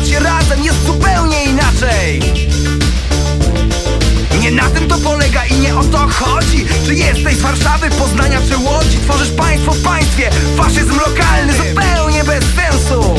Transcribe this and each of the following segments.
trzymać się razem jest zupełnie inaczej. Nie na tym to polega i nie o to chodzi. Czy jesteś z Warszawy, Poznania czy Łodzi? Tworzysz państwo w państwie, faszyzm lokalny Zupełnie bez sensu.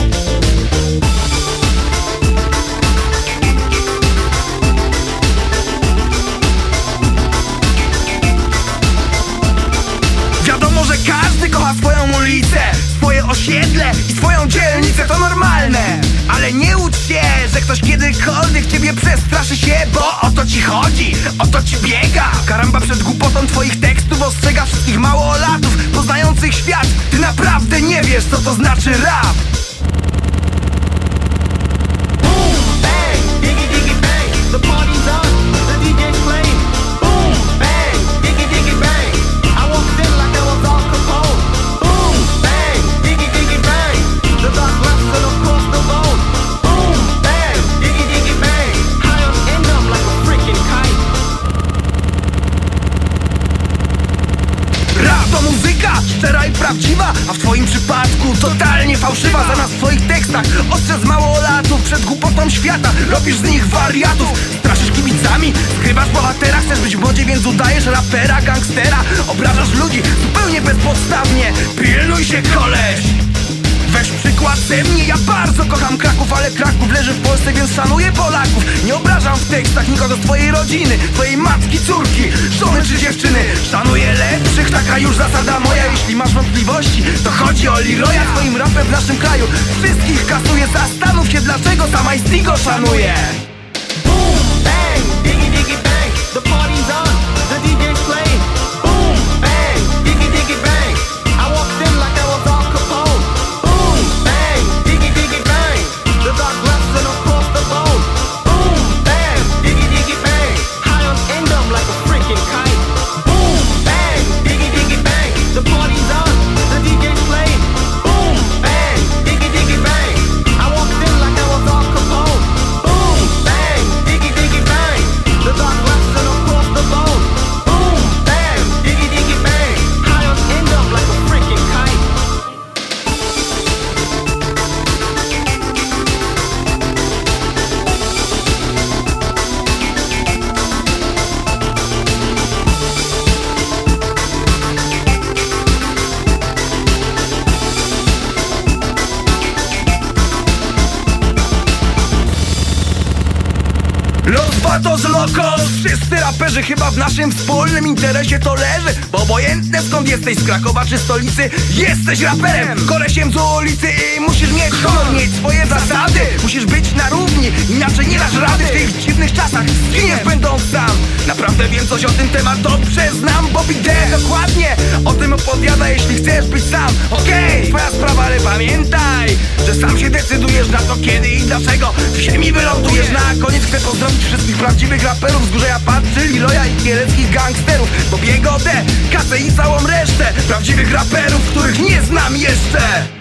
Wiadomo, że każdy kocha swoją ulicę Swoje osiedle i swoją dzielnicę. To normalne Ale nie łudź się, że ktoś kiedykolwiek ciebie przestraszy się Bo o to ci chodzi, o to ci biega. Karamba przed głupotą twoich tekstów Ostrzega wszystkich małolatów Poznających świat. Ty naprawdę nie wiesz, co to znaczy rap A w twoim przypadku totalnie fałszywa Zamiast w twoich tekstach ostrzec małolatów Przed głupotą świata. Robisz z nich wariatów Straszysz kibicami, skrywasz bohatera Chcesz być w modzie, więc udajesz rapera, gangstera. Obrażasz ludzi zupełnie bezpodstawnie. Pilnuj się koleś! Weź przykład ze mnie, ja bardzo kocham Kraków Ale Kraków leży w Polsce, więc szanuję Polaków. Nie obrażam w tekstach nikogo z twojej rodziny Twojej matki, córki, żony czy dziewczyny taka już zasada moja Jeśli masz wątpliwości, to chodzi o Leroya Twoim rapem w naszym kraju Wszystkich kasuje, zastanów się dlaczego Sama i go szanuje Boom, bang, diggy diggy bang. The party's on, the DJ's playing. Los Batos Locos Wszyscy raperzy chyba w naszym wspólnym interesie to leży Bo obojętne skąd jesteś z Krakowa czy stolicy Jesteś raperem, kolesiem z ulicy I musisz mieć honor, mieć swoje zasady. Musisz być na równi, inaczej nie dasz rady. W tych dziwnych czasach zginiesz będąc sam. Naprawdę wiem coś o tym temat dobrze znam Bobby D dokładnie o tym opowiada Jeśli chcesz być sam, okej, twoja sprawa Ale pamiętaj, sam się decydujesz na to kiedy i dlaczego. W ziemi wylądujesz na koniec. Chcę pozdrowić wszystkich prawdziwych raperów Z Górzeja Patrzy, Liloja i kieleckich gangsterów. Bobiego D, Kasę i całą resztę Prawdziwych raperów, których nie znam jeszcze